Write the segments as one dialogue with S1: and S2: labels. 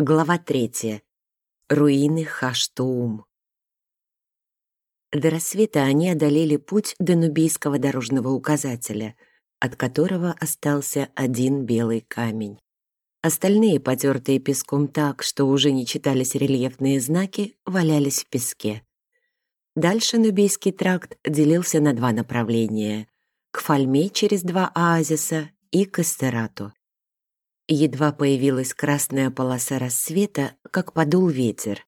S1: Глава третья. Руины Хаштуум. До рассвета они одолели путь до Нубийского дорожного указателя, от которого остался один белый камень. Остальные, потертые песком так, что уже не читались рельефные знаки, валялись в песке. Дальше Нубийский тракт делился на два направления — к Фальме через два оазиса и к Эстерату. Едва появилась красная полоса рассвета, как подул ветер.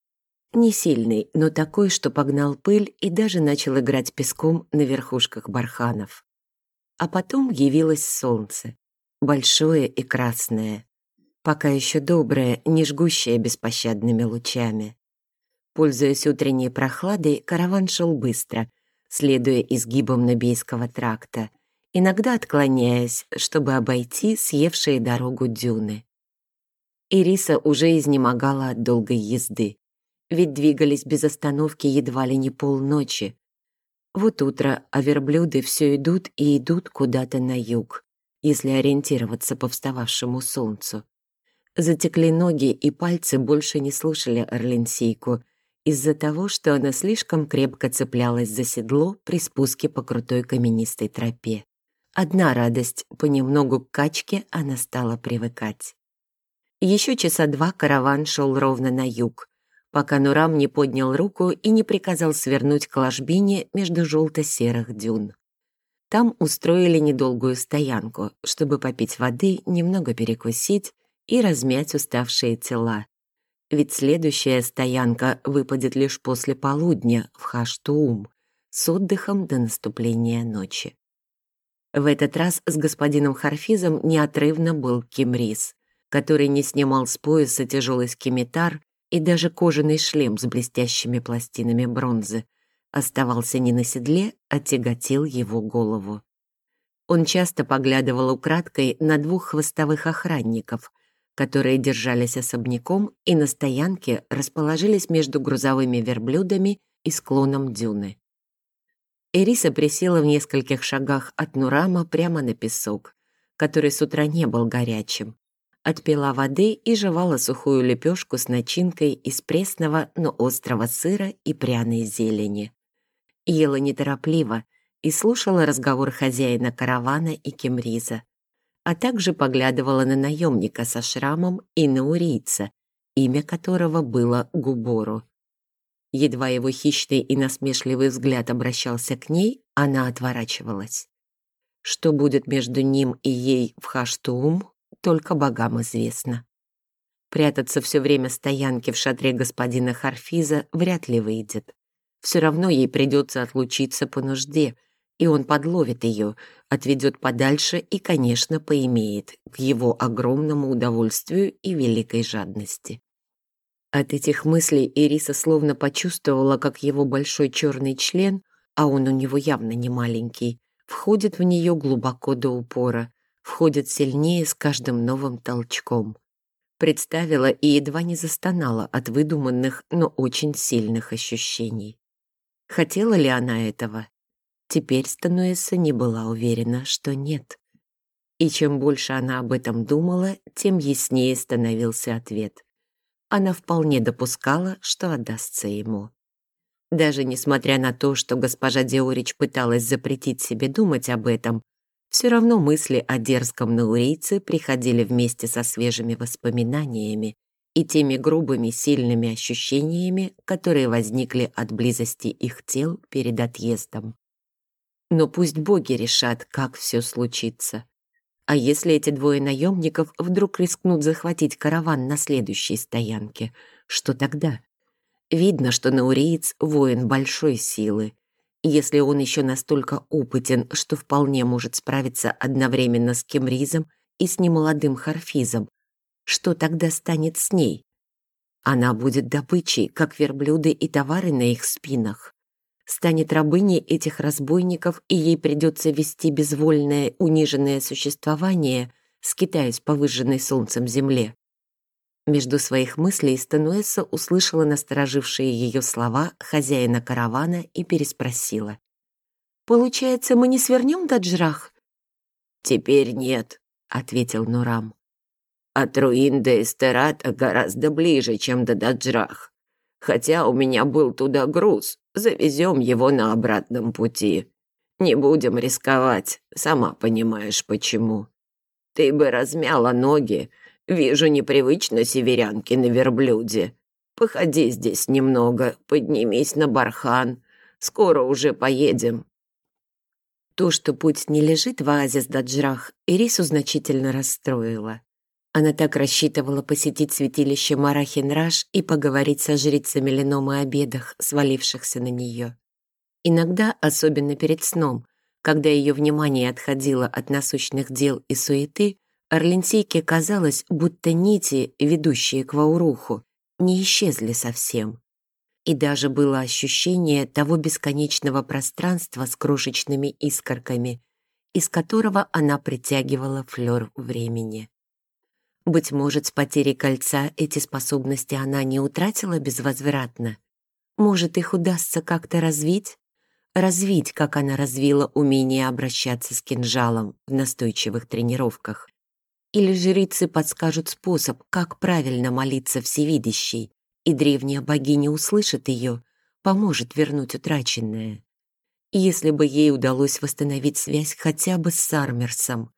S1: Не сильный, но такой, что погнал пыль и даже начал играть песком на верхушках барханов. А потом явилось солнце. Большое и красное. Пока еще доброе, не жгущее беспощадными лучами. Пользуясь утренней прохладой, караван шел быстро, следуя изгибам Набейского тракта — иногда отклоняясь, чтобы обойти съевшие дорогу дюны. Ириса уже изнемогала от долгой езды, ведь двигались без остановки едва ли не полночи. Вот утро, а верблюды все идут и идут куда-то на юг, если ориентироваться по встававшему солнцу. Затекли ноги, и пальцы больше не слушали Орленсийку из-за того, что она слишком крепко цеплялась за седло при спуске по крутой каменистой тропе. Одна радость, понемногу к качке она стала привыкать. Еще часа два караван шел ровно на юг, пока Нурам не поднял руку и не приказал свернуть к ложбине между желто-серых дюн. Там устроили недолгую стоянку, чтобы попить воды, немного перекусить и размять уставшие тела. Ведь следующая стоянка выпадет лишь после полудня в Хаштуум с отдыхом до наступления ночи. В этот раз с господином Харфизом неотрывно был Кимрис, который не снимал с пояса тяжелый скимитар и даже кожаный шлем с блестящими пластинами бронзы оставался не на седле, а тяготил его голову. Он часто поглядывал украдкой на двух хвостовых охранников, которые держались особняком и на стоянке расположились между грузовыми верблюдами и склоном дюны. Эриса присела в нескольких шагах от Нурама прямо на песок, который с утра не был горячим. Отпила воды и жевала сухую лепешку с начинкой из пресного, но острого сыра и пряной зелени. Ела неторопливо и слушала разговор хозяина каравана и кемриза, а также поглядывала на наемника со шрамом и на урийца, имя которого было Губору. Едва его хищный и насмешливый взгляд обращался к ней, она отворачивалась. Что будет между ним и ей в Хаштуум, только богам известно. Прятаться все время стоянки в шатре господина Харфиза вряд ли выйдет. Все равно ей придется отлучиться по нужде, и он подловит ее, отведет подальше и, конечно, поимеет к его огромному удовольствию и великой жадности. От этих мыслей Ириса словно почувствовала, как его большой черный член, а он у него явно не маленький, входит в нее глубоко до упора, входит сильнее с каждым новым толчком. Представила и едва не застонала от выдуманных, но очень сильных ощущений. Хотела ли она этого? Теперь Стануэса не была уверена, что нет. И чем больше она об этом думала, тем яснее становился ответ — она вполне допускала, что отдастся ему. Даже несмотря на то, что госпожа Деорич пыталась запретить себе думать об этом, все равно мысли о дерзком наурийце приходили вместе со свежими воспоминаниями и теми грубыми сильными ощущениями, которые возникли от близости их тел перед отъездом. Но пусть боги решат, как все случится. А если эти двое наемников вдруг рискнут захватить караван на следующей стоянке, что тогда? Видно, что науриец — воин большой силы. Если он еще настолько опытен, что вполне может справиться одновременно с Кемризом и с немолодым Харфизом, что тогда станет с ней? Она будет добычей, как верблюды и товары на их спинах станет рабыней этих разбойников, и ей придется вести безвольное, униженное существование, скитаясь по выжженной солнцем земле. Между своих мыслей Стануэса услышала насторожившие ее слова хозяина каравана и переспросила. «Получается, мы не свернем до Джрах?» «Теперь нет», — ответил Нурам.
S2: От руин до Эстерата гораздо ближе, чем до Даджрах. Хотя у меня был туда груз, завезем его на обратном пути. Не будем рисковать, сама понимаешь почему. Ты бы размяла ноги. Вижу, непривычно северянки на верблюде. Походи здесь немного, поднимись на бархан. Скоро уже поедем.
S1: То, что путь не лежит в оазис Даджрах, Ирису значительно расстроило. Она так рассчитывала посетить святилище Марахин-Раш и поговорить со жрицами Леном о обедах, свалившихся на нее. Иногда, особенно перед сном, когда ее внимание отходило от насущных дел и суеты, Орленсейке казалось, будто нити, ведущие к Вауруху, не исчезли совсем. И даже было ощущение того бесконечного пространства с крошечными искорками, из которого она притягивала флёр времени. Быть может, с потерей кольца эти способности она не утратила безвозвратно. Может, их удастся как-то развить? развить, как она развила умение обращаться с кинжалом в настойчивых тренировках. Или жрицы подскажут способ, как правильно молиться всевидящей, и древняя богиня услышит ее, поможет вернуть утраченное. Если бы ей удалось восстановить связь хотя бы с Сармерсом.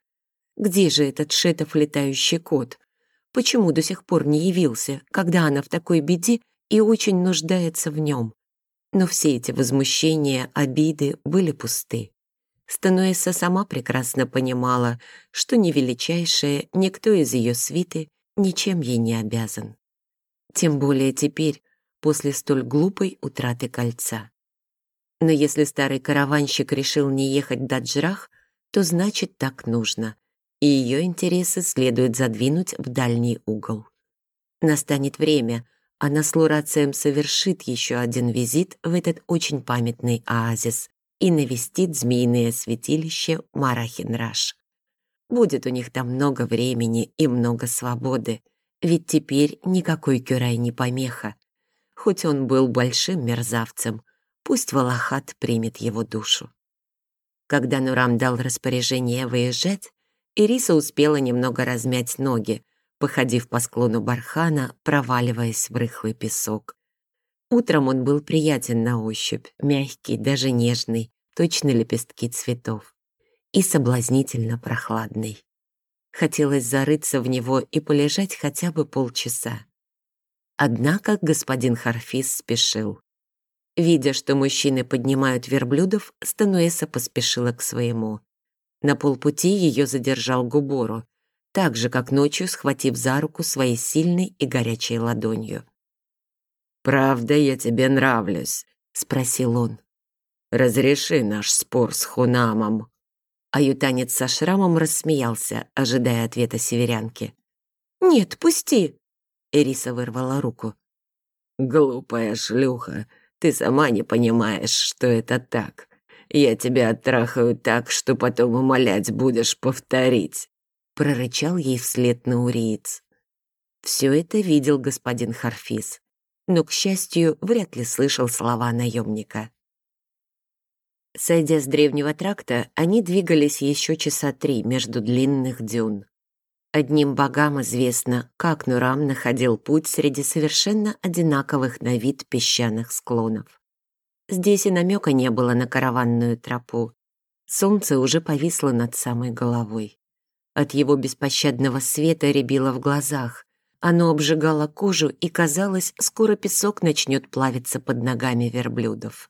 S1: Где же этот шетов летающий кот? Почему до сих пор не явился, когда она в такой беде и очень нуждается в нем? Но все эти возмущения, обиды были пусты. Стануэса сама прекрасно понимала, что ни величайшая, никто из ее свиты ничем ей не обязан. Тем более теперь, после столь глупой утраты кольца. Но если старый караванщик решил не ехать в Даджрах, то значит так нужно, и ее интересы следует задвинуть в дальний угол. Настанет время, она с Лурацием совершит еще один визит в этот очень памятный оазис и навестит змеиное святилище Марахинраш. Будет у них там много времени и много свободы, ведь теперь никакой Кюрай не помеха. Хоть он был большим мерзавцем, пусть Валахат примет его душу. Когда Нурам дал распоряжение выезжать, Ириса успела немного размять ноги, походив по склону бархана, проваливаясь в рыхлый песок. Утром он был приятен на ощупь, мягкий, даже нежный, точно лепестки цветов, и соблазнительно прохладный. Хотелось зарыться в него и полежать хотя бы полчаса. Однако господин Харфис спешил. Видя, что мужчины поднимают верблюдов, Стануэса поспешила к своему. На полпути ее задержал Губору, так же, как ночью, схватив за руку своей сильной и горячей ладонью.
S2: «Правда, я тебе нравлюсь?» — спросил он. «Разреши наш спор с Хунамом».
S1: Аютанец со шрамом рассмеялся, ожидая ответа северянки. «Нет, пусти!» — Эриса вырвала руку.
S2: «Глупая шлюха, ты сама не понимаешь, что это так. Я тебя оттрахаю так, что потом умолять будешь повторить
S1: прорычал ей вслед науриец. Все это видел господин Харфис, но, к счастью, вряд ли слышал слова наемника. Сойдя с древнего тракта, они двигались еще часа три между длинных дюн. Одним богам известно, как Нурам находил путь среди совершенно одинаковых на вид песчаных склонов. Здесь и намека не было на караванную тропу. Солнце уже повисло над самой головой. От его беспощадного света рябило в глазах. Оно обжигало кожу, и казалось, скоро песок начнет плавиться под ногами верблюдов.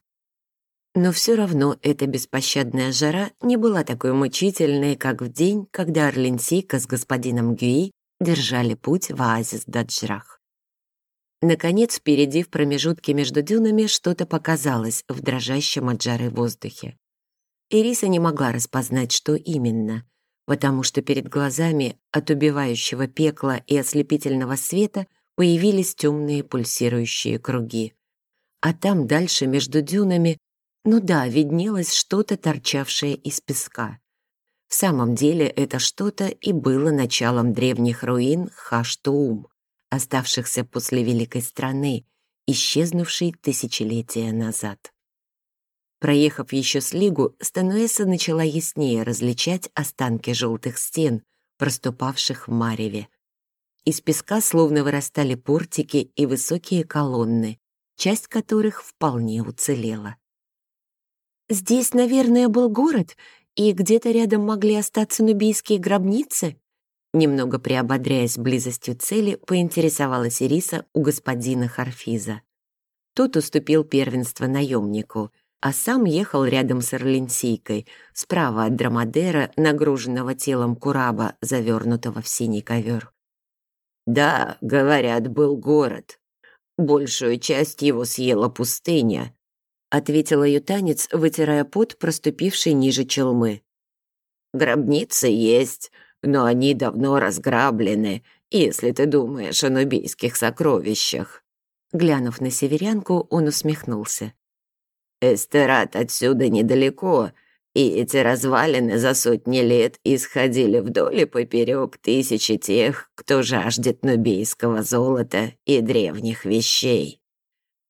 S1: Но все равно эта беспощадная жара не была такой мучительной, как в день, когда Орленсийка с господином Гюи держали путь в оазис Даджрах. Наконец, впереди в промежутке между дюнами что-то показалось в дрожащем от жары воздухе. Ириса не могла распознать, что именно, потому что перед глазами от убивающего пекла и ослепительного света появились темные пульсирующие круги. А там дальше между дюнами, ну да, виднелось что-то, торчавшее из песка. В самом деле это что-то и было началом древних руин Хаштуум, оставшихся после Великой страны, исчезнувшей тысячелетия назад. Проехав еще с лигу, Стануэса начала яснее различать останки желтых стен, проступавших в мареве. Из песка словно вырастали портики и высокие колонны, часть которых вполне уцелела. «Здесь, наверное, был город, и где-то рядом могли остаться нубийские гробницы?» Немного приободряясь близостью цели, поинтересовалась Ириса у господина Харфиза. Тот уступил первенство наемнику, а сам ехал рядом с Орленсийкой, справа от Драмадера, нагруженного телом кураба, завернутого в синий ковер.
S2: «Да, говорят, был город. Большую часть его съела пустыня», ответила ютанец, вытирая пот, проступивший ниже челмы. «Гробницы есть, но они давно разграблены, если ты думаешь о нубийских сокровищах».
S1: Глянув на северянку, он усмехнулся.
S2: «Эстерат отсюда недалеко, и эти развалины за сотни лет исходили вдоль и поперек тысячи тех, кто жаждет нубийского золота и древних вещей.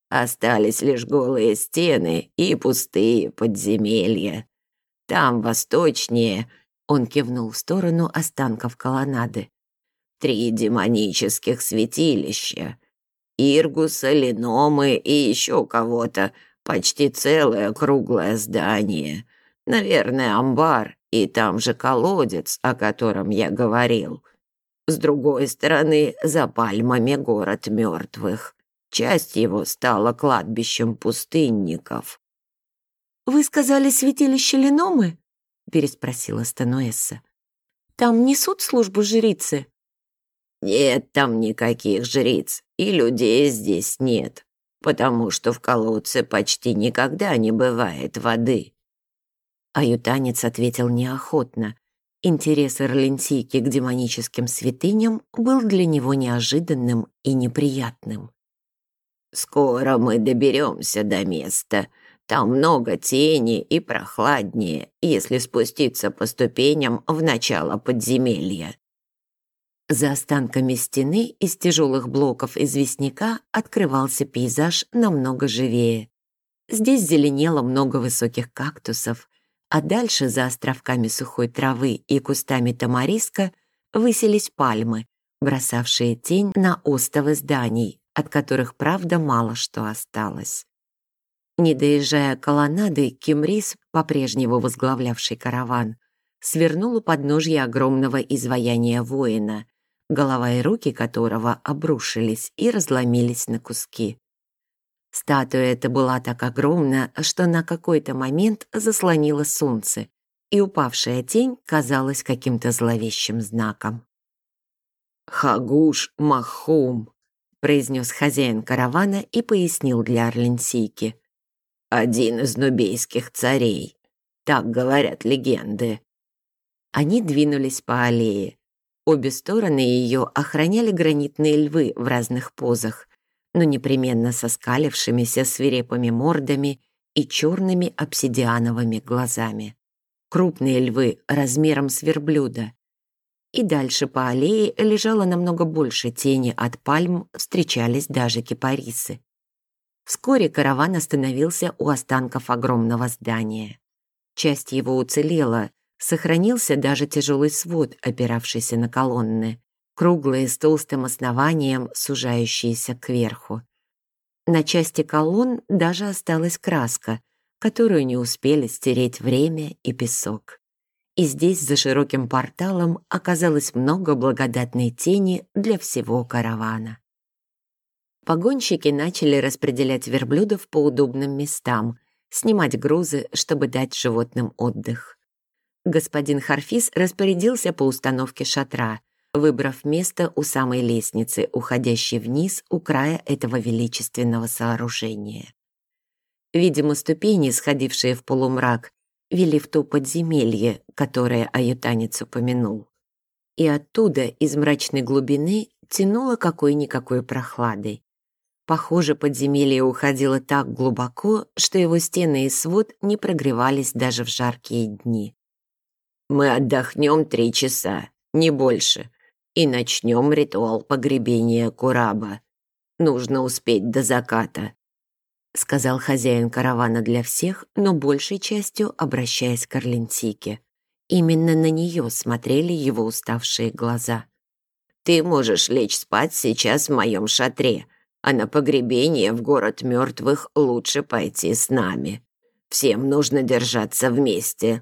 S2: Остались лишь голые стены и пустые подземелья. Там восточнее — он кивнул в сторону останков колоннады. «Три демонических святилища. Иргуса, Леномы и еще кого-то. Почти целое круглое здание. Наверное, амбар, и там же колодец, о котором я говорил. С другой стороны, за пальмами город мертвых. Часть его стала кладбищем пустынников».
S1: «Вы сказали святилище Леномы?» Переспросила Стануэсса. «Там несут службу жрицы?»
S2: «Нет там никаких жриц, и людей здесь нет, потому что в колодце почти никогда не бывает воды».
S1: Аютанец ответил неохотно. Интерес Эрленсийки к демоническим святыням был для него неожиданным и неприятным.
S2: «Скоро мы доберемся до места», там много тени и прохладнее, если спуститься по ступеням в начало подземелья.
S1: За останками стены из тяжелых блоков известняка открывался пейзаж намного живее. Здесь зеленело много высоких кактусов, а дальше за островками сухой травы и кустами тамариска высились пальмы, бросавшие тень на остовы зданий, от которых, правда, мало что осталось. Не доезжая колоннады, Кимрис, по-прежнему возглавлявший караван, свернул у подножья огромного изваяния воина, голова и руки которого обрушились и разломились на куски. Статуя эта была так огромна, что на какой-то момент заслонила солнце, и упавшая тень казалась каким-то зловещим знаком.
S2: «Хагуш Махум», — произнес хозяин каравана и пояснил для Орленсийки один из нубейских царей. Так говорят легенды.
S1: Они двинулись по аллее. Обе стороны ее охраняли гранитные львы в разных позах, но непременно со скалившимися свирепыми мордами и черными обсидиановыми глазами. Крупные львы размером с верблюда. И дальше по аллее лежало намного больше тени от пальм, встречались даже кипарисы. Вскоре караван остановился у останков огромного здания. Часть его уцелела, сохранился даже тяжелый свод, опиравшийся на колонны, круглые с толстым основанием, сужающиеся кверху. На части колонн даже осталась краска, которую не успели стереть время и песок. И здесь за широким порталом оказалось много благодатной тени для всего каравана. Погонщики начали распределять верблюдов по удобным местам, снимать грузы, чтобы дать животным отдых. Господин Харфис распорядился по установке шатра, выбрав место у самой лестницы, уходящей вниз у края этого величественного сооружения. Видимо, ступени, сходившие в полумрак, вели в то подземелье, которое аютанец упомянул. И оттуда, из мрачной глубины, тянуло какой-никакой прохладой. Похоже, подземелье уходило так глубоко, что его стены и свод не прогревались даже в жаркие дни.
S2: «Мы отдохнем три часа, не больше, и начнем ритуал погребения Кураба. Нужно успеть до заката», — сказал хозяин каравана для всех, но большей частью обращаясь к Орленсике. Именно на нее смотрели его уставшие глаза. Ты можешь лечь спать сейчас в моем шатре, а на погребение в город мертвых лучше пойти с нами. Всем нужно держаться вместе».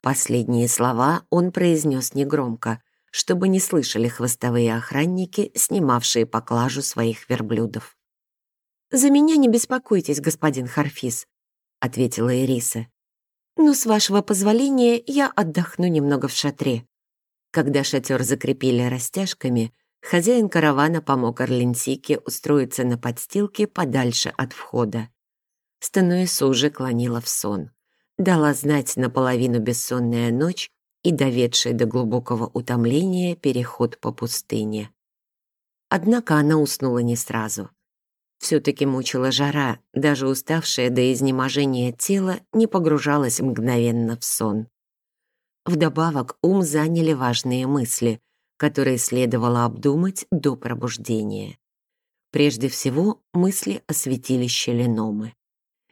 S1: Последние слова он произнес негромко, чтобы не слышали хвостовые охранники, снимавшие поклажу своих верблюдов. «За меня не беспокойтесь, господин Харфис», — ответила Ириса. «Но с вашего позволения я отдохну немного в шатре. Когда шатер закрепили растяжками, хозяин каравана помог Орленсике устроиться на подстилке подальше от входа. Стануэса уже клонила в сон. Дала знать наполовину бессонная ночь и доведший до глубокого утомления переход по пустыне. Однако она уснула не сразу. Все-таки мучила жара, даже уставшее до изнеможения тело не погружалось мгновенно в сон. Вдобавок ум заняли важные мысли, которые следовало обдумать до пробуждения. Прежде всего, мысли о святилище Леномы.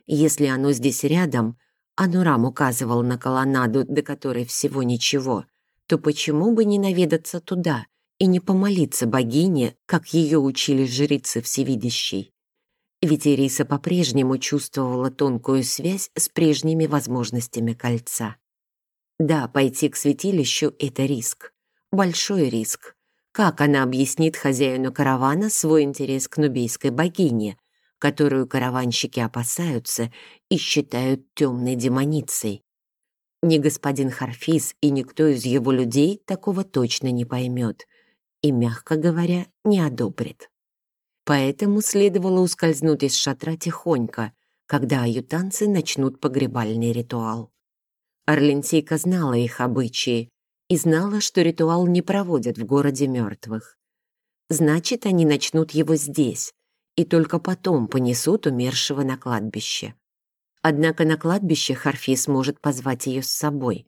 S1: Если оно здесь рядом, а Нурам указывал на колоннаду, до которой всего ничего, то почему бы не наведаться туда и не помолиться богине, как ее учили жрицы всевидящей? Ведь Ириса по-прежнему чувствовала тонкую связь с прежними возможностями кольца. Да, пойти к святилищу — это риск. Большой риск. Как она объяснит хозяину каравана свой интерес к нубийской богине, которую караванщики опасаются и считают темной демоницей? Ни господин Харфиз и никто из его людей такого точно не поймет и, мягко говоря, не одобрит. Поэтому следовало ускользнуть из шатра тихонько, когда аютанцы начнут погребальный ритуал. Орленсейка знала их обычаи и знала, что ритуал не проводят в городе мертвых. Значит, они начнут его здесь и только потом понесут умершего на кладбище. Однако на кладбище Харфис может позвать ее с собой,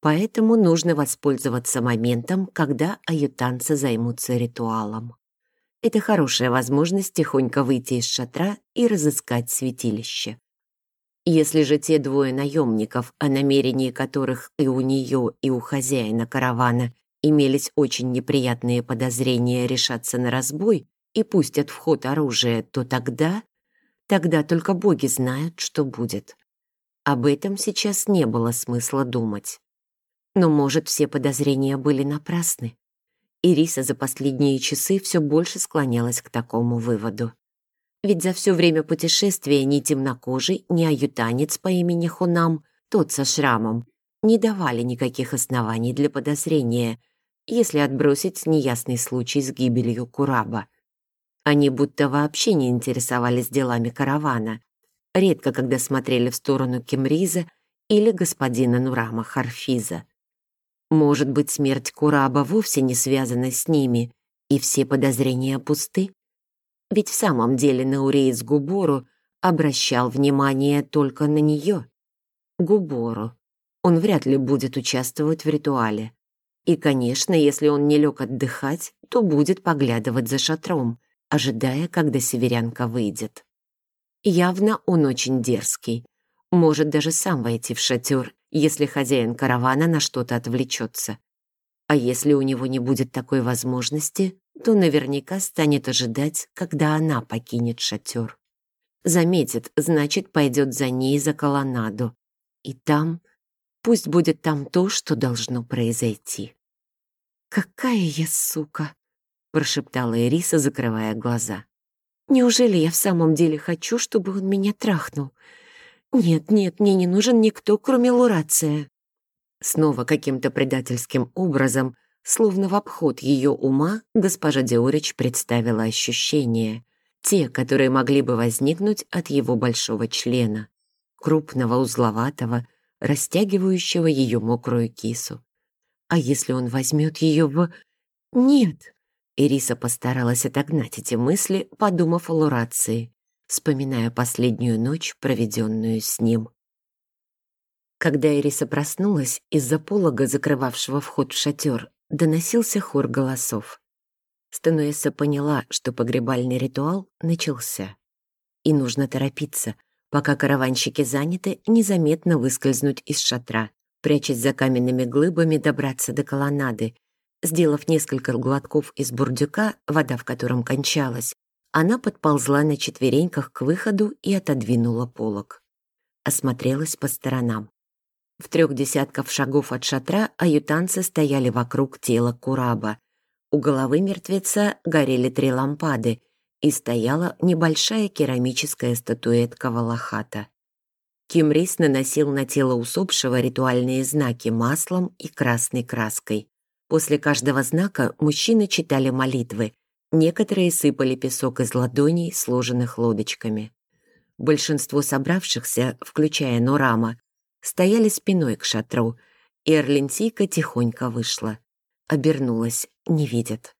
S1: поэтому нужно воспользоваться моментом, когда аютанцы займутся ритуалом. Это хорошая возможность тихонько выйти из шатра и разыскать святилище. Если же те двое наемников, о намерении которых и у нее, и у хозяина каравана имелись очень неприятные подозрения решаться на разбой и пустят в ход оружие, то тогда... Тогда только боги знают, что будет. Об этом сейчас не было смысла думать. Но, может, все подозрения были напрасны? Ириса за последние часы все больше склонялась к такому выводу. Ведь за все время путешествия ни темнокожий, ни аютанец по имени Хунам, тот со шрамом, не давали никаких оснований для подозрения, если отбросить неясный случай с гибелью Кураба. Они будто вообще не интересовались делами каравана, редко когда смотрели в сторону Кемриза или господина Нурама Харфиза. Может быть, смерть Кураба вовсе не связана с ними, и все подозрения пусты? Ведь в самом деле Наурейц Губору обращал внимание только на нее. Губору. Он вряд ли будет участвовать в ритуале. И, конечно, если он не лег отдыхать, то будет поглядывать за шатром, ожидая, когда северянка выйдет. Явно он очень дерзкий. Может даже сам войти в шатер, если хозяин каравана на что-то отвлечется. А если у него не будет такой возможности, то наверняка станет ожидать, когда она покинет шатер. Заметит, значит, пойдет за ней за колоннаду. И там, пусть будет там то, что должно произойти. «Какая я сука!» — прошептала Ириса, закрывая глаза. «Неужели я в самом деле хочу, чтобы он меня трахнул? Нет, нет, мне не нужен никто, кроме Лурация». Снова каким-то предательским образом Словно в обход ее ума госпожа Диорич представила ощущения, те, которые могли бы возникнуть от его большого члена, крупного, узловатого, растягивающего ее мокрую кису. А если он возьмет ее в... Нет! Ириса постаралась отогнать эти мысли, подумав о Лурации, вспоминая последнюю ночь, проведенную с ним. Когда Ириса проснулась из-за полога, закрывавшего вход в шатер, доносился хор голосов. Стануэса поняла, что погребальный ритуал начался. И нужно торопиться, пока караванщики заняты, незаметно выскользнуть из шатра, прячась за каменными глыбами добраться до колоннады Сделав несколько глотков из бурдюка, вода в котором кончалась, она подползла на четвереньках к выходу и отодвинула полог. Осмотрелась по сторонам. В трех десятков шагов от шатра аютанцы стояли вокруг тела Кураба. У головы мертвеца горели три лампады, и стояла небольшая керамическая статуэтка Валахата. Кимрис наносил на тело усопшего ритуальные знаки маслом и красной краской. После каждого знака мужчины читали молитвы, некоторые сыпали песок из ладоней, сложенных лодочками. Большинство собравшихся, включая Нурама, стояли спиной к шатру, и Эрлентийка тихонько вышла. Обернулась, не видят.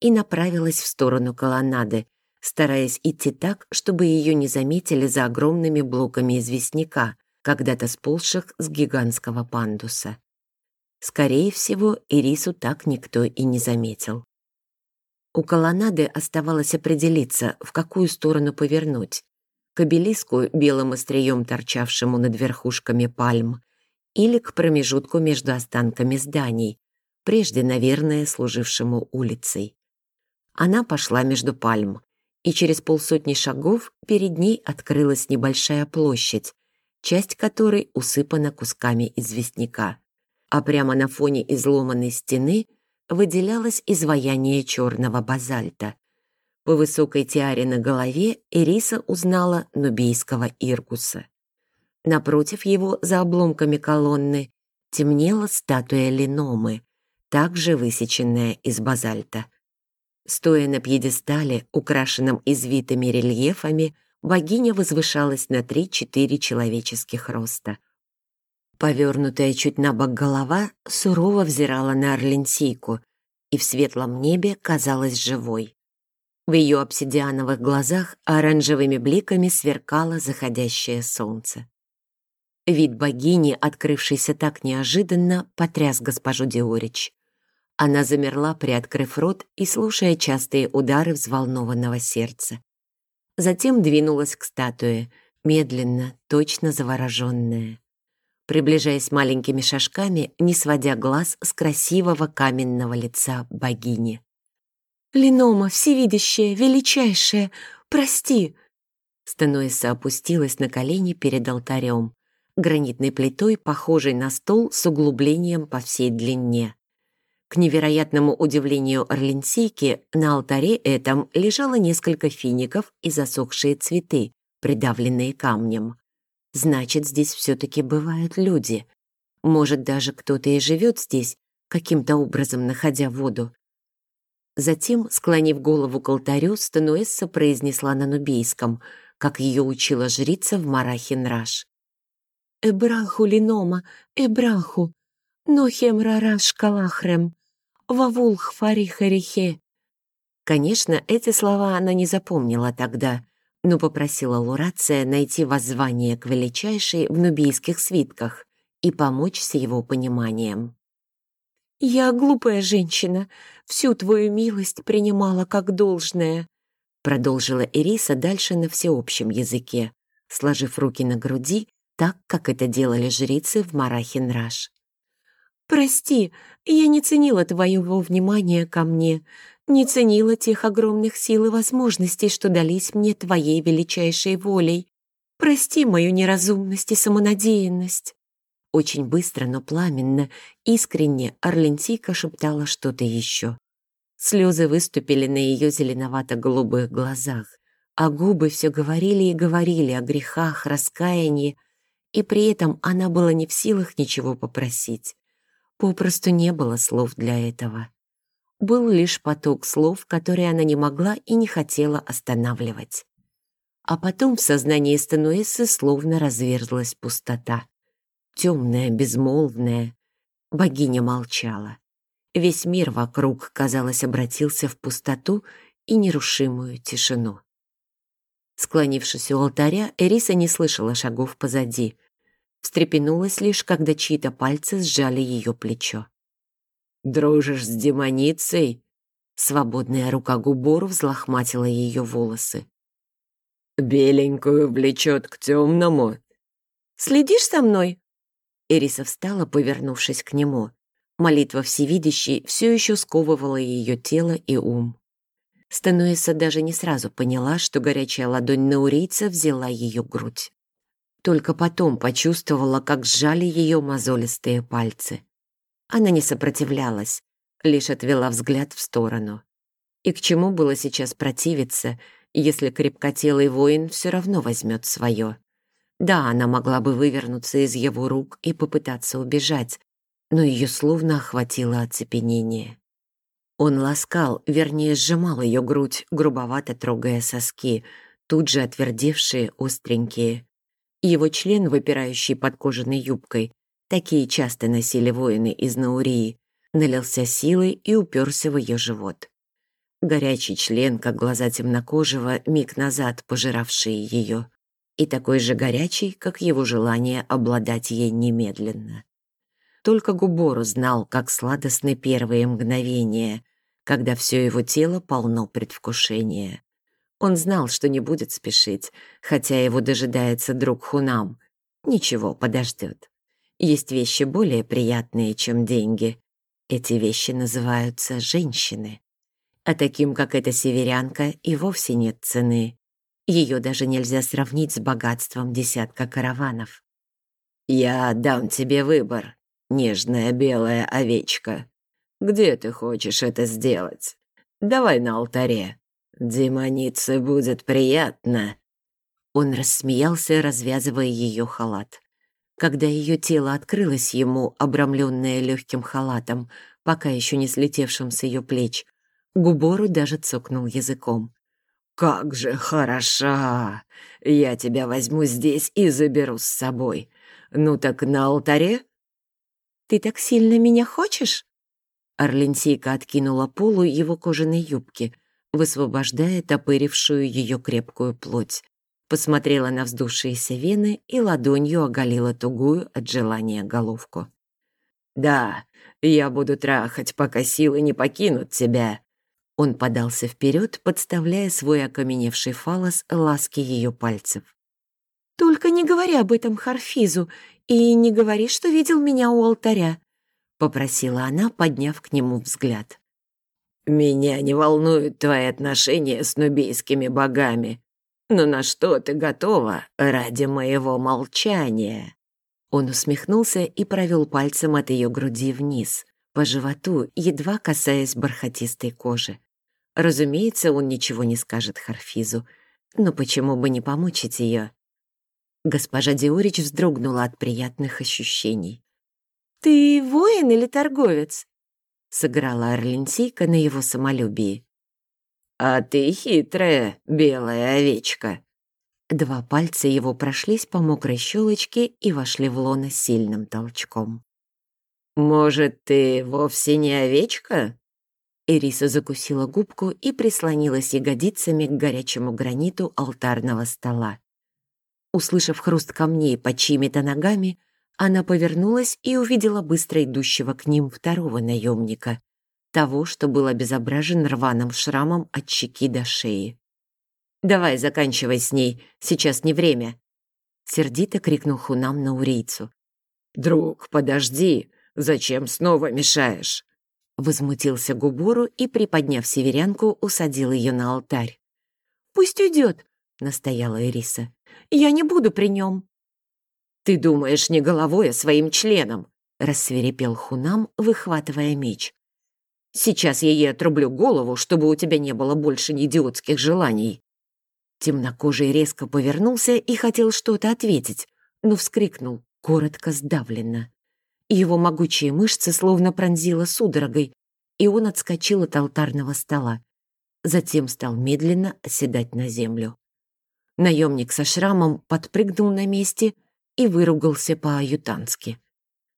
S1: И направилась в сторону колоннады, стараясь идти так, чтобы ее не заметили за огромными блоками известняка, когда-то сползших с гигантского пандуса. Скорее всего, Ирису так никто и не заметил. У колоннады оставалось определиться, в какую сторону повернуть. К обелиску, белым острием торчавшему над верхушками пальм, или к промежутку между останками зданий, прежде, наверное, служившему улицей. Она пошла между пальм, и через полсотни шагов перед ней открылась небольшая площадь, часть которой усыпана кусками известняка. А прямо на фоне изломанной стены выделялось изваяние черного базальта. По высокой тиаре на голове Эриса узнала нубийского Иргуса. Напротив его, за обломками колонны, темнела статуя Леномы, также высеченная из базальта. Стоя на пьедестале, украшенном извитыми рельефами, богиня возвышалась на три-четыре человеческих роста. Повернутая чуть на бок голова сурово взирала на Орленсийку и в светлом небе казалась живой. В ее обсидиановых глазах оранжевыми бликами сверкало заходящее солнце. Вид богини, открывшийся так неожиданно, потряс госпожу Диорич. Она замерла, приоткрыв рот и слушая частые удары взволнованного сердца. Затем двинулась к статуе, медленно, точно завороженная. Приближаясь маленькими шажками, не сводя глаз с красивого каменного лица богини. «Ленома, всевидящая, величайшая, прости!» Стануэса опустилась на колени перед алтарем, гранитной плитой, похожей на стол с углублением по всей длине. К невероятному удивлению Орленсийки, на алтаре этом лежало несколько фиников и засохшие цветы, придавленные камнем. Значит, здесь все-таки бывают люди. Может, даже кто-то и живет здесь, каким-то образом находя воду. Затем, склонив голову к алтарю, Стануэсса произнесла на нубийском, как ее учила жрица в Марахинраш. «Эбраху линома, эбраху, нохем рараш калахрем, вавулх фарихарихе». Конечно, эти слова она не запомнила тогда, но попросила Лурация найти воззвание к величайшей в нубийских свитках и помочь с его пониманием. «Я глупая женщина, всю твою милость принимала как должное», продолжила Ириса дальше на всеобщем языке, сложив руки на груди, так, как это делали жрицы в Марахинраш. «Прости, я не ценила твоего внимания ко мне, не ценила тех огромных сил и возможностей, что дались мне твоей величайшей волей. Прости мою неразумность и самонадеянность». Очень быстро, но пламенно, искренне Орлентийка шептала что-то еще. Слезы выступили на ее зеленовато-голубых глазах, а губы все говорили и говорили о грехах, раскаянии, и при этом она была не в силах ничего попросить. Попросту не было слов для этого. Был лишь поток слов, которые она не могла и не хотела останавливать. А потом в сознании Стануэсы словно разверзлась пустота. Темная, безмолвная. Богиня молчала. Весь мир вокруг, казалось, обратился в пустоту и нерушимую тишину. Склонившись у алтаря, Эриса не слышала шагов позади, встрепенулась лишь, когда чьи-то пальцы сжали ее плечо. «Дружишь с демоницей?» Свободная рука Губору взлохматила ее волосы. «Беленькую влечет к темному». «Следишь за мной?» Эриса встала, повернувшись к нему. Молитва всевидящей все еще сковывала ее тело и ум. Стануэса даже не сразу поняла, что горячая ладонь наурийца взяла ее грудь. Только потом почувствовала, как сжали ее мозолистые пальцы. Она не сопротивлялась, лишь отвела взгляд в сторону. И к чему было сейчас противиться, если крепкотелый воин все равно возьмет свое? Да, она могла бы вывернуться из его рук и попытаться убежать, но ее словно охватило оцепенение. Он ласкал, вернее, сжимал ее грудь, грубовато трогая соски, тут же отвердевшие, остренькие. Его член, выпирающий под кожаной юбкой, такие часто носили воины из Наурии, налился силой и уперся в ее живот. Горячий член, как глаза темнокожего, миг назад пожиравшие ее, и такой же горячий, как его желание обладать ей немедленно. Только Губору знал, как сладостны первые мгновения, когда все его тело полно предвкушения. Он знал, что не будет спешить, хотя его дожидается друг Хунам. Ничего, подождет. Есть вещи более приятные, чем деньги. Эти вещи называются женщины. А таким, как эта северянка, и вовсе нет цены. Ее даже нельзя сравнить с богатством десятка караванов. «Я дам тебе выбор», нежная белая овечка. Где ты хочешь это сделать? Давай на алтаре. Демонице будет приятно». Он рассмеялся, развязывая ее халат. Когда ее тело открылось ему, обрамленное легким халатом, пока еще не слетевшим с ее плеч, Губору даже цокнул языком. «Как же хороша! Я тебя возьму здесь и заберу с собой. Ну так на алтаре
S3: «Ты так сильно меня хочешь?»
S1: Орленсийка откинула полу его кожаной юбки, высвобождая топырившую ее крепкую плоть. Посмотрела на вздувшиеся вены и ладонью оголила тугую от желания головку.
S2: «Да, я буду трахать, пока силы не покинут тебя».
S1: Он подался вперед, подставляя свой окаменевший фалос ласки ее пальцев.
S3: «Только не говори об этом Харфизу и не говори, что видел меня у алтаря», — попросила она, подняв к нему взгляд.
S2: «Меня не волнуют твои отношения с нубийскими богами. Но на что ты готова ради моего молчания?»
S1: Он усмехнулся и провел пальцем от ее груди вниз, по животу, едва касаясь бархатистой кожи. Разумеется, он ничего не скажет Харфизу, но почему бы не помучить ее? Госпожа Диорич вздрогнула от приятных ощущений.
S3: «Ты воин или торговец?»
S1: — сыграла Орленсийка на его самолюбии.
S2: «А ты хитрая белая овечка».
S1: Два пальца его прошлись по мокрой щелочке и вошли в лоно сильным толчком.
S2: «Может, ты вовсе не овечка?»
S1: Ириса закусила губку и прислонилась ягодицами к горячему граниту алтарного стола. Услышав хруст камней под чьими-то ногами, она повернулась и увидела быстро идущего к ним второго наемника, того, что был обезображен рваным шрамом от щеки до шеи. «Давай, заканчивай с ней, сейчас не время!» Сердито крикнул Хунам на урийцу.
S2: «Друг, подожди, зачем снова мешаешь?»
S1: Возмутился Губору и, приподняв северянку, усадил ее на алтарь.
S3: «Пусть уйдет», —
S1: настояла Ириса.
S3: Я не буду при нем».
S2: «Ты думаешь не головой, а своим членом», —
S1: рассверепел Хунам, выхватывая меч.
S2: «Сейчас я ей отрублю голову, чтобы у тебя не было больше идиотских желаний».
S1: Темнокожий резко повернулся и хотел что-то ответить, но вскрикнул, коротко сдавленно. Его могучие мышцы словно пронзило судорогой, и он отскочил от алтарного стола. Затем стал медленно оседать на землю. Наемник со шрамом подпрыгнул на месте и выругался по-аютански.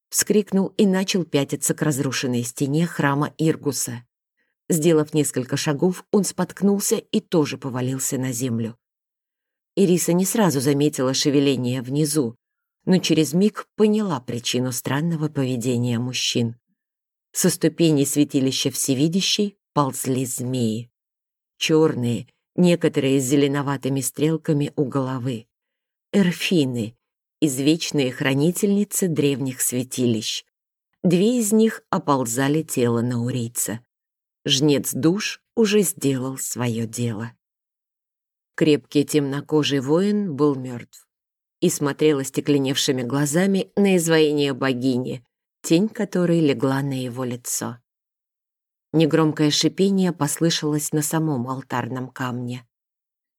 S1: Вскрикнул и начал пятиться к разрушенной стене храма Иргуса. Сделав несколько шагов, он споткнулся и тоже повалился на землю. Ириса не сразу заметила шевеление внизу, но через миг поняла причину странного поведения мужчин. Со ступеней святилища Всевидящей ползли змеи. Черные, некоторые с зеленоватыми стрелками у головы. Эрфины, извечные хранительницы древних святилищ. Две из них оползали тело наурийца. Жнец душ уже сделал свое дело. Крепкий темнокожий воин был мертв и смотрел остекленевшими глазами на изваяние богини, тень которой легла на его лицо. Негромкое шипение послышалось на самом алтарном камне.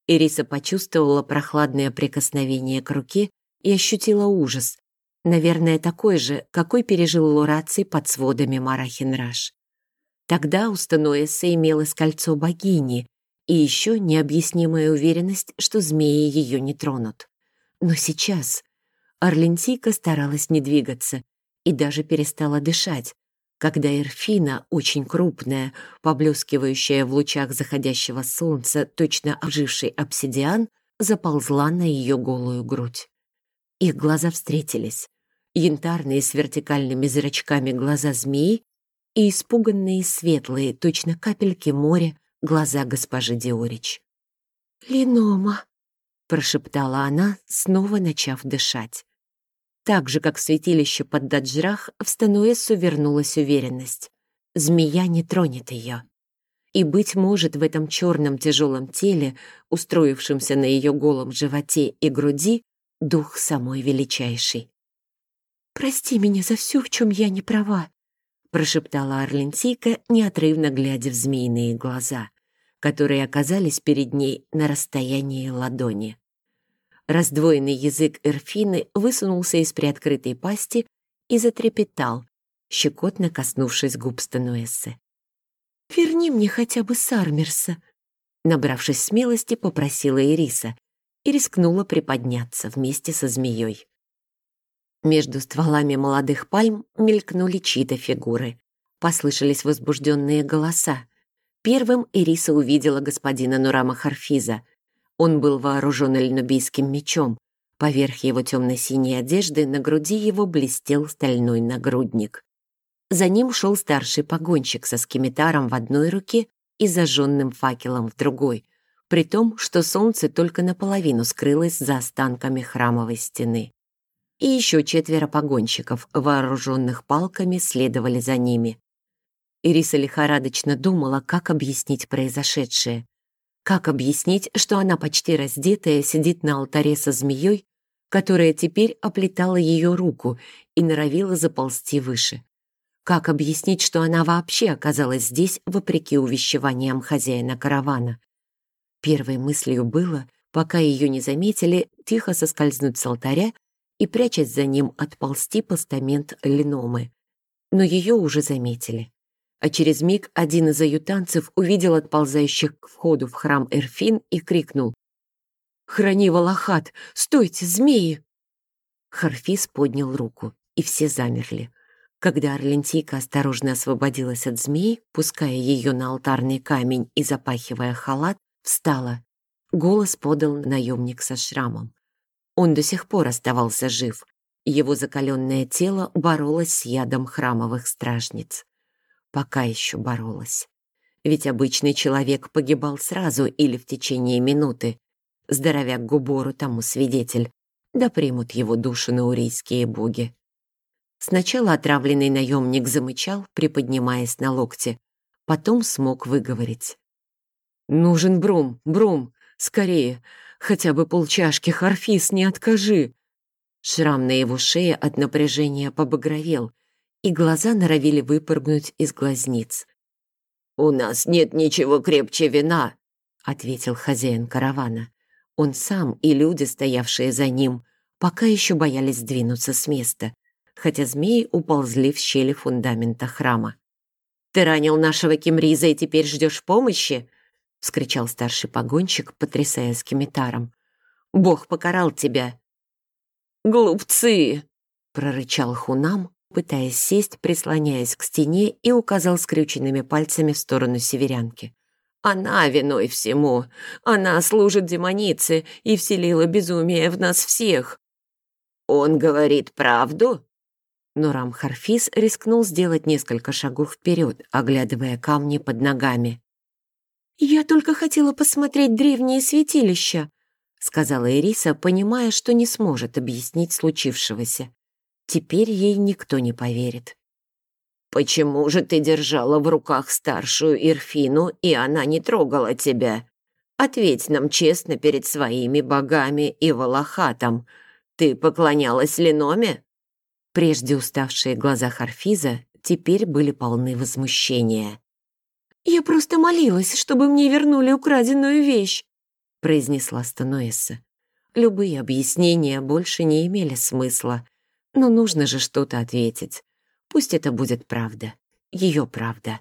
S1: Ириса почувствовала прохладное прикосновение к руке и ощутила ужас, наверное, такой же, какой пережил Лураций под сводами Марахинраш. Тогда у Стануэса имелось кольцо богини и еще необъяснимая уверенность, что змеи ее не тронут. Но сейчас Орленсийка старалась не двигаться и даже перестала дышать, когда Эрфина, очень крупная, поблескивающая в лучах заходящего солнца, точно оживший обсидиан, заползла на ее голую грудь. Их глаза встретились. Янтарные с вертикальными зрачками глаза змеи и испуганные светлые, точно капельки моря, глаза госпожи Диорич.
S3: «Линома», —
S1: прошептала она, снова начав дышать. Так же, как в святилище под Даджрах, в Стануэсу вернулась уверенность. Змея не тронет ее. И, быть может, в этом черном тяжелом теле, устроившемся на ее голом животе и груди, дух самой величайший.
S3: «Прости меня за все, в чем я не права»,
S1: прошептала Арленсийка, неотрывно глядя в змеиные глаза, которые оказались перед ней на расстоянии ладони. Раздвоенный язык Эрфины высунулся из приоткрытой пасти и затрепетал, щекотно коснувшись губ Стануэссы.
S3: «Верни мне хотя бы Сармерса»,
S1: набравшись смелости, попросила Ириса и рискнула приподняться вместе со змеей. Между стволами молодых пальм мелькнули чьи-то фигуры. Послышались возбужденные голоса. Первым Ириса увидела господина Нурама Харфиза, он был вооружен эльнубийским мечом. Поверх его темно-синей одежды на груди его блестел стальной нагрудник. За ним шел старший погонщик со скимитаром в одной руке и зажженным факелом в другой, при том, что солнце только наполовину скрылось за останками храмовой стены. И еще четверо погонщиков, вооруженных палками, следовали за ними. Ириса лихорадочно думала, как объяснить произошедшее. Как объяснить, что она почти раздетая сидит на алтаре со змеей, которая теперь оплетала ее руку и норовила заползти выше? Как объяснить, что она вообще оказалась здесь, вопреки увещеваниям хозяина каравана? Первой мыслью было, пока ее не заметили, тихо соскользнуть с алтаря и, прячась за ним, отползти постамент Леномы. Но ее уже заметили а через миг один из аютанцев увидел отползающих к входу в храм Эрфин и крикнул «Храни Валахат! Стойте, змеи!» Харфис поднял руку, и все замерли. Когда Орлентийка осторожно освободилась от змей, пуская ее на алтарный камень и запахивая халат, встала. Голос подал наемник со шрамом. Он до сих пор оставался жив. Его закаленное тело боролось с ядом храмовых стражниц пока еще боролась. Ведь обычный человек погибал сразу или в течение минуты. Здоровяк Губору тому свидетель. Да примут его душу на урийские боги. Сначала отравленный наемник замычал, приподнимаясь на локте. Потом смог выговорить. «Нужен Брум, Брум, скорее, хотя бы полчашки, Харфис, не откажи!» Шрам на его шее от напряжения побагровел, и глаза норовили выпрыгнуть из глазниц. «У нас нет ничего крепче вина», — ответил хозяин каравана. Он сам и люди, стоявшие за ним, пока еще боялись сдвинуться с места, хотя змеи уползли в щели фундамента храма. «Ты ранил нашего Кимриза и теперь ждешь помощи?» — вскричал старший погонщик, потрясая скимитаром. «Бог покарал тебя!» «Глупцы!» — прорычал Хунам, пытаясь сесть, прислоняясь к стене и указал скрюченными пальцами в сторону северянки. «Она виной всему. Она служит демонице и вселила безумие в нас всех». «Он говорит правду?» Но Рам Харфис рискнул сделать несколько шагов вперед, оглядывая камни под ногами.
S3: «Я только хотела посмотреть древние святилища», сказала Ириса, понимая, что не сможет объяснить случившегося.
S1: Теперь ей никто не поверит.
S2: «Почему же ты держала в руках старшую Ирфину, и она не трогала тебя? Ответь нам честно перед своими богами и Волохатом. Ты поклонялась Леноме?»
S1: Прежде уставшие глаза Харфиза теперь были полны возмущения.
S3: «Я просто молилась, чтобы мне вернули украденную вещь»,
S1: произнесла Стануэса. Любые объяснения больше не имели смысла, но нужно же что-то ответить. Пусть это будет правда, ее правда.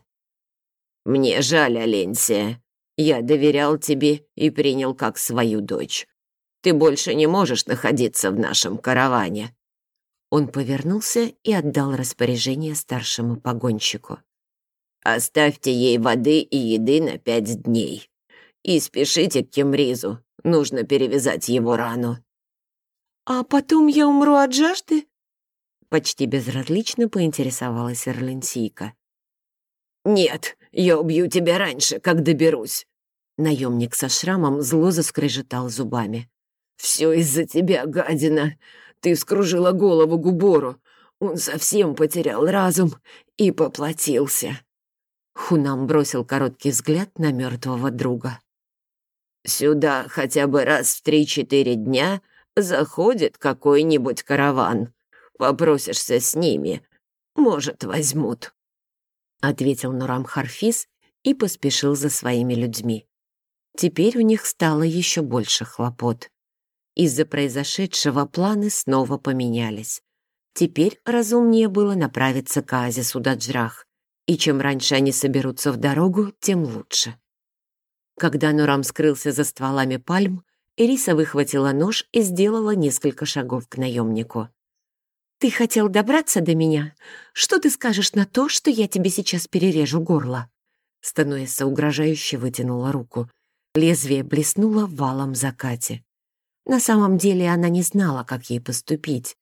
S2: «Мне жаль, Аленсия. Я доверял тебе и принял как свою дочь. Ты больше не можешь находиться в нашем караване».
S1: Он повернулся и отдал распоряжение старшему погонщику.
S2: «Оставьте ей воды и еды на пять дней. И спешите к Кемризу. Нужно перевязать его рану».
S3: «А потом я умру от жажды?»
S1: Почти безразлично поинтересовалась Эрленсийка.
S2: «Нет, я убью тебя раньше, как доберусь».
S1: Наемник со шрамом зло заскрежетал зубами.
S2: «Все из-за тебя, гадина. Ты вскружила голову Губору. Он совсем потерял разум и поплатился».
S1: Хунам бросил короткий взгляд на мертвого друга.
S2: «Сюда хотя бы раз в три-четыре дня заходит какой-нибудь караван. Попросишься с ними, может, возьмут», — ответил Нурам Харфис и поспешил за своими людьми.
S1: Теперь у них стало еще больше хлопот. Из-за произошедшего планы снова поменялись. Теперь разумнее было направиться к оазису Даджрах, и чем раньше они соберутся в дорогу, тем лучше. Когда Нурам скрылся за стволами пальм, Ириса выхватила нож и сделала несколько шагов к наемнику.
S3: «Ты хотел добраться до меня? Что ты скажешь на то, что я тебе сейчас перережу горло?»
S1: Стануэса угрожающе вытянула руку. Лезвие блеснуло валом закате. На самом деле она не знала, как ей поступить.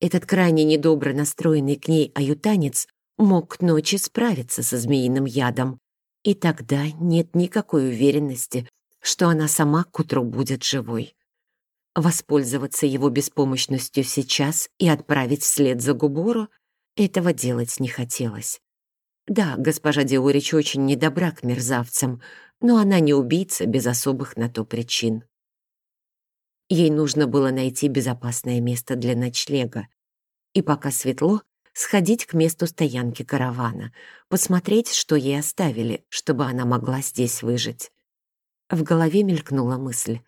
S1: Этот крайне недобро настроенный к ней аютанец мог к ночи справиться со змеиным ядом. И тогда нет никакой уверенности, что она сама к утру будет живой. Воспользоваться его беспомощностью сейчас и отправить вслед за Губору этого делать не хотелось. Да, госпожа Диорич очень недобра к мерзавцам, но она не убийца без особых на то причин. Ей нужно было найти безопасное место для ночлега. И пока светло, сходить к месту стоянки каравана, посмотреть, что ей оставили, чтобы она могла здесь выжить. В голове мелькнула мысль.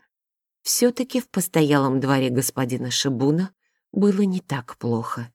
S1: Все-таки в постоялом дворе господина Шибуна было не так плохо.